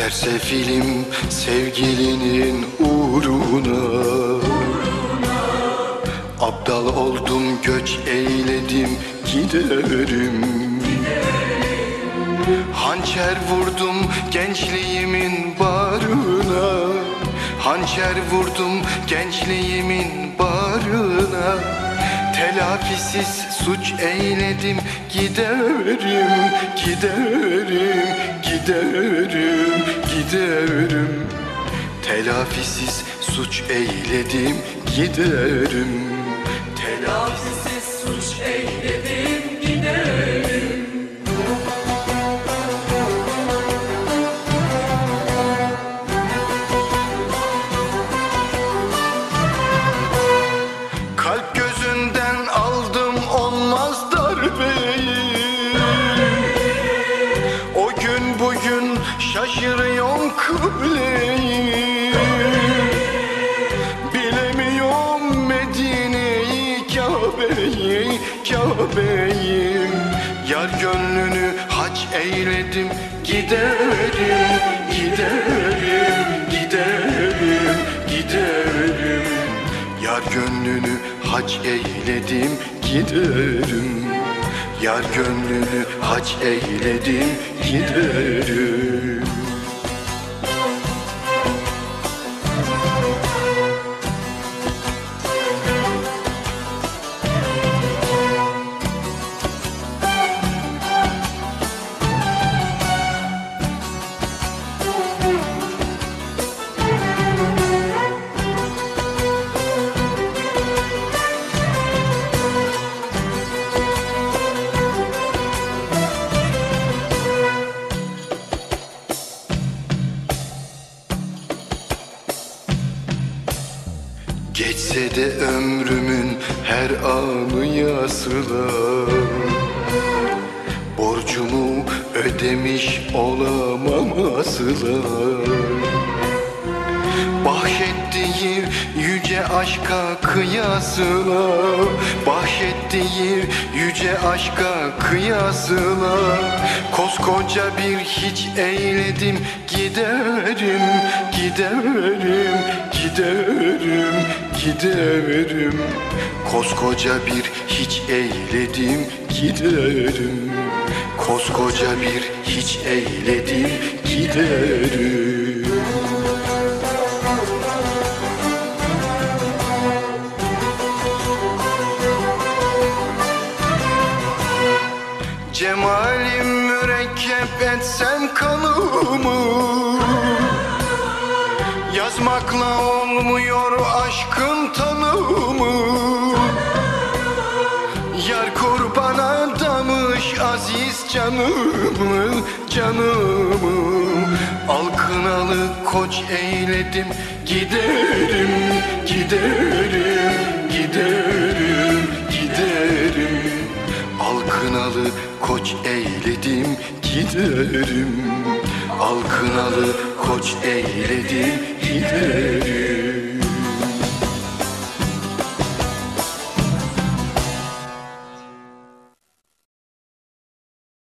Sersefilim sevgilinin uğruna. Abdal oldum göç eyledim giderim. Hançer vurdum gençliğimin barına. Hançer vurdum gençliğimin barına. Telafisiz suç eyledim giderim Giderim, giderim, giderim. Telafisiz suç eyledim giderim. Telafisiz suç eyledim şaşırıyorum kıbleyi Bilemiyorum Medine'yi Kabe'yi Kabe'yi Yar gönlünü hac eyledim Giderim, giderim, giderim, giderim. Yar gönlünü hac eyledim giderim. Yar gönlünü hac eyledim giderim Geçse de ömrümün her anı yazılar Borcumu ödemiş olamam asla Bahşettiği yüce aşka kıyasına Bahşettiği yüce aşka kıyasına Koskoca bir hiç eyledim giderim Giderim, giderim, giderim. Koskoca bir hiç eyledim giderim. Koskoca bir hiç eyledim giderim etsem kanımı Yazmakla olmuyor aşkın tanımı. Yar kurban adamış aziz canımı Canımı. Alkınalı koç eyledim giderim, giderim, giderim Alkınalı koç eyledim giderim. Alkınalı koç eyledim giderim